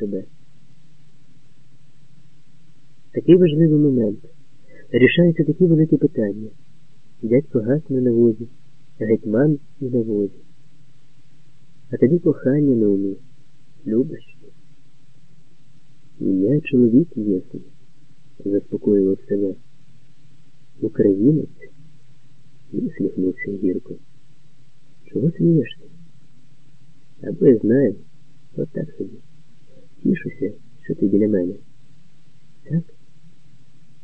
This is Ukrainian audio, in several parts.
себе. Такий важливий момент. Рішаються такі великі питання. Дядько гасне на возі, гетьман і на возі. А тобі кохання на умі. Любиш? Я чоловік єсмь, заспокоював себе. Українець? Усміхнувся гірко. Чого смієшся? Я знаю, от так собі. Тішуся, що ти біля мене. Так?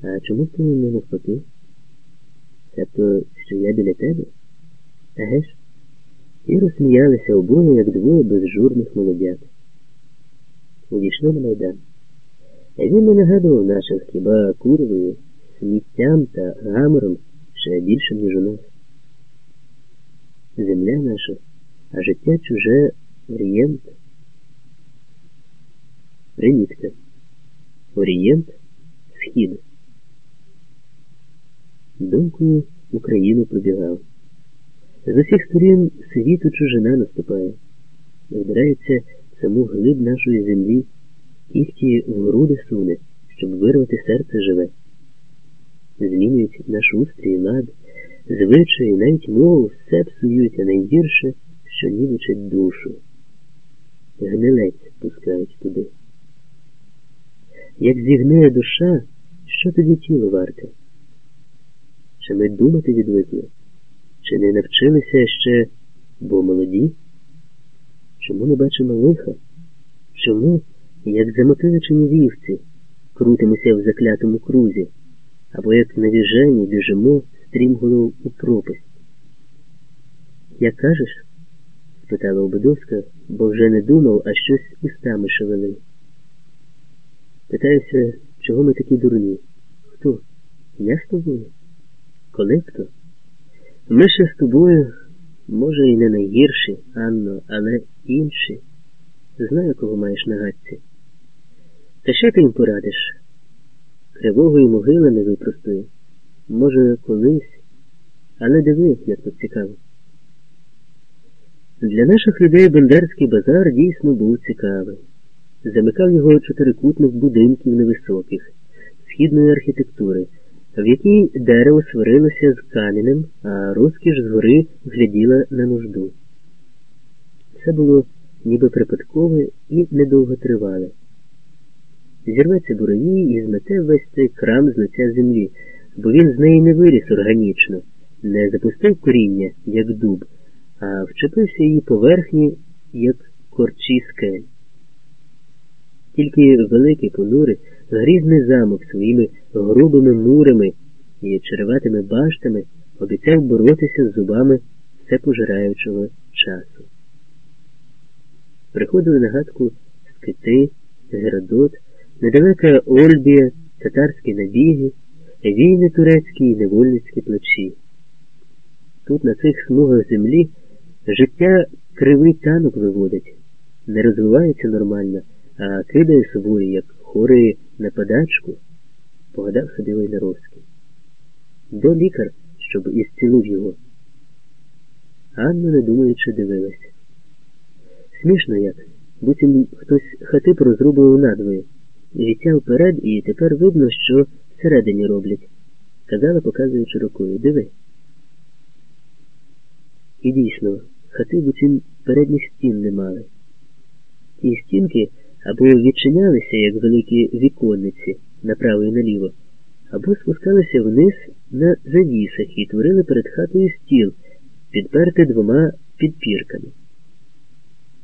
А чому б ти не навпаки? Тобто, що я біля тебе? Еге ж? І розсміялися обоє, як двоє безжурних молодят. Увійшли на майдан. Він не нагадував наших хіба курвою, сміттям та гамором ще більше, ніж у нас. Земля наша, а життя чуже Орієнт. Примітка. Орієнт Схід. Думкою Україну пробігав. З усіх сторін світу чужина наступає, вдирається саму глиб нашої землі, кіхті в груди суне, щоб вирвати серце живе. Змінюють наш устрій лад, звичаї, навіть мову, все псують, а найгірше, що нівечать душу. Гнилець пускають туди. Як зігниє душа, що тоді тіло варте? Чи ми думати відвикли? Чи не навчилися ще, бо молоді? Чому не бачимо лиха? Чому, як замотиличені вівці, крутимося в заклятому крузі, або як навіжені біжимо стрімголов у пропасть? Як кажеш? спитала Обидовська, бо вже не думав, а щось устами шевелив. Питаюся, чого ми такі дурні? Хто? Я з тобою? Коли хто? Ми ще з тобою, може, і не найгірші, Анно, але інші. Знаю, кого маєш на гадці. Та що ти їм порадиш? Кривого і могила не випростує. Може, колись, але диви, як тут цікаво. Для наших людей Бендерський базар дійсно був цікавий. Замикав його чотирикутних будинків невисоких, східної архітектури, в якій дерево сварилося з камінем, а розкіш згори гляділа на нужду. Це було ніби припадкове і недовготривале. Зірветься буровій і змете весь цей крам з лиця землі, бо він з неї не виріс органічно, не запустив коріння, як дуб, а вчепився її поверхні, як корчі скель. Тільки великий понури, грізний замок своїми грубими мурами і череватими баштами обіцяв боротися з зубами всепожираючого часу. Приходили на гадку скити, Геродот, недалека Ольбія, татарські набіги, війни турецькі і невольницькі плечі. Тут, на цих смугах землі, життя кривий танок виводить, не розвивається нормально, а кидає собою, як хворий на подачку, погадав собі Войнаровський. Де лікар, щоб ісцілив його? Анна, не думаючи, дивилася. Смішно як, буцім хтось хати порозрубував надвоє, життя вперед, і тепер видно, що всередині роблять, казала, показуючи рукою. Диви. І дійсно, хати буцім передніх стін не мали. Ті стінки або відчинялися, як великі віконниці направо і наліво, або спускалися вниз на завісах і творили перед хатою стіл, підпертий двома підпірками.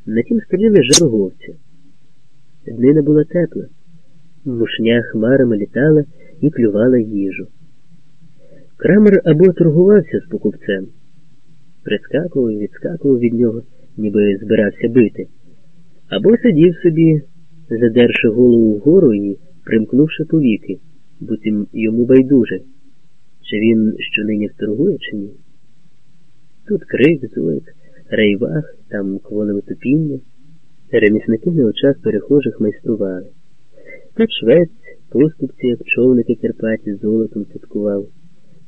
На тім столі лежала говця. Днина була тепла, мушня хмарами літала і клювала їжу. Крамер або торгувався з покупцем, прискакував і відскакував від нього, ніби збирався бити, або сидів собі, задерши голову вгору і примкнувши повіки, буцім йому байдуже, чи він щонині вторгує, чи ні. Тут крик, зойк, рейвах, там кволеве тупіння. Ремісники на очах перехожих майстрували. Тут швець, поступці, як човники Карпаті, золотом святкував.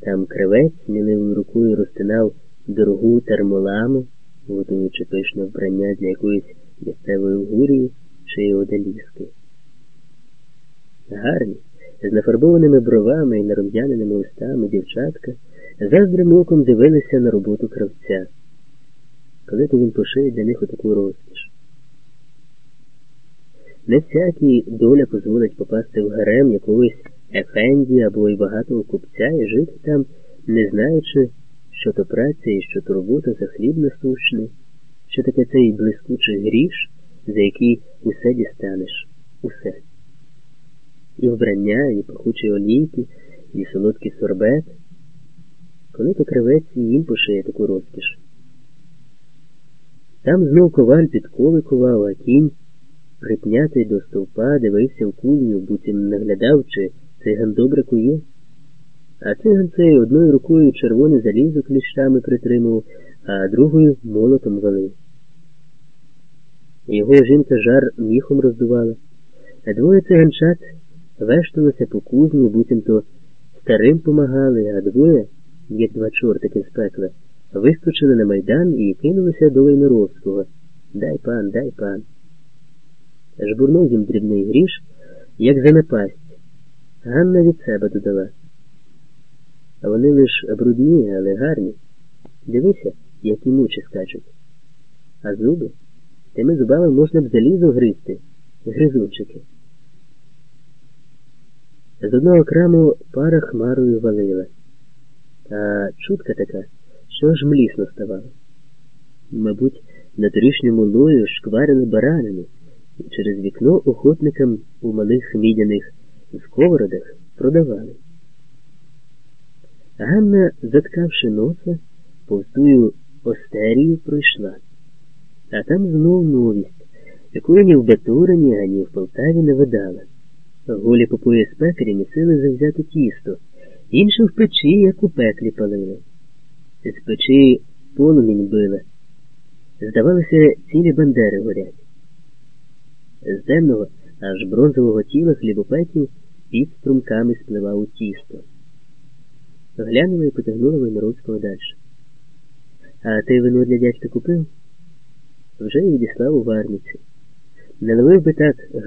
Там кривець сміливою рукою розтинав дорогу термоламу, готуючи пишне вбрання для якоїсь місцевої гурії, чи одаліски. Гарні, з нафарбованими бровами і нарум'яненими устами дівчатка заздрим оком дивилися на роботу кравця. Коли то він пошиє для них отаку розкіш. Не всякій доля дозволить попасти в гарем якогось ефенді або й багатого купця і жити там, не знаючи, що то праця і що то робота за хліб насущний, що таке цей блискучий гріш, за який усе дістанеш, усе. І вбрання, і пахучі олійки, і солодкий сорбет. Коли то кривець їм пошиє таку розкіш. Там знов коваль підкови ковав, а кінь, припнятий до стовпа, дивився в кузню, буцім наглядав, чи циган добре кує. А циган цей одною рукою червоне залізо кліщами притримував, а другою молотом валив. Його жінка жар міхом роздувала, а двоє циганчат вешталося по кузні, буцімто старим помагали, а двоє, як два чортики з пекла, вискочили на майдан і кинулися до Войнаровського. Дай пан, дай пан. Жбурнув їм дрібний гріш, як за напасть. Ганна від себе додала. А вони лиш брудні, але гарні. Дивися, які мучі скачуть. А зуби? Тими зубами можна б залізо гризти, гризунчики. З одного краму пара хмарою валила, а чутка така, що аж млісно ставало. Мабуть, на торішньому лою шкварили баранину, і через вікно охотникам у малих мідяних сковородах продавали. Ганна, заткавши носа, повстую остерію пройшла, а там знов новість, якої ні в Батурині, ані в Полтаві не видала. Голі по пояс пекарі місили завзяти тісто, інші в печі, як у пеклі палили. З печі полумінь била. Здавалося, цілі бандери горять. З темного, аж бронзового тіла хлібопеків під струмками спливав у тісто. Глянула і потягнула Войнаровського далі. А ти вино для дядька купив? Вже й відіслав у варниці. Не ловив би так гав.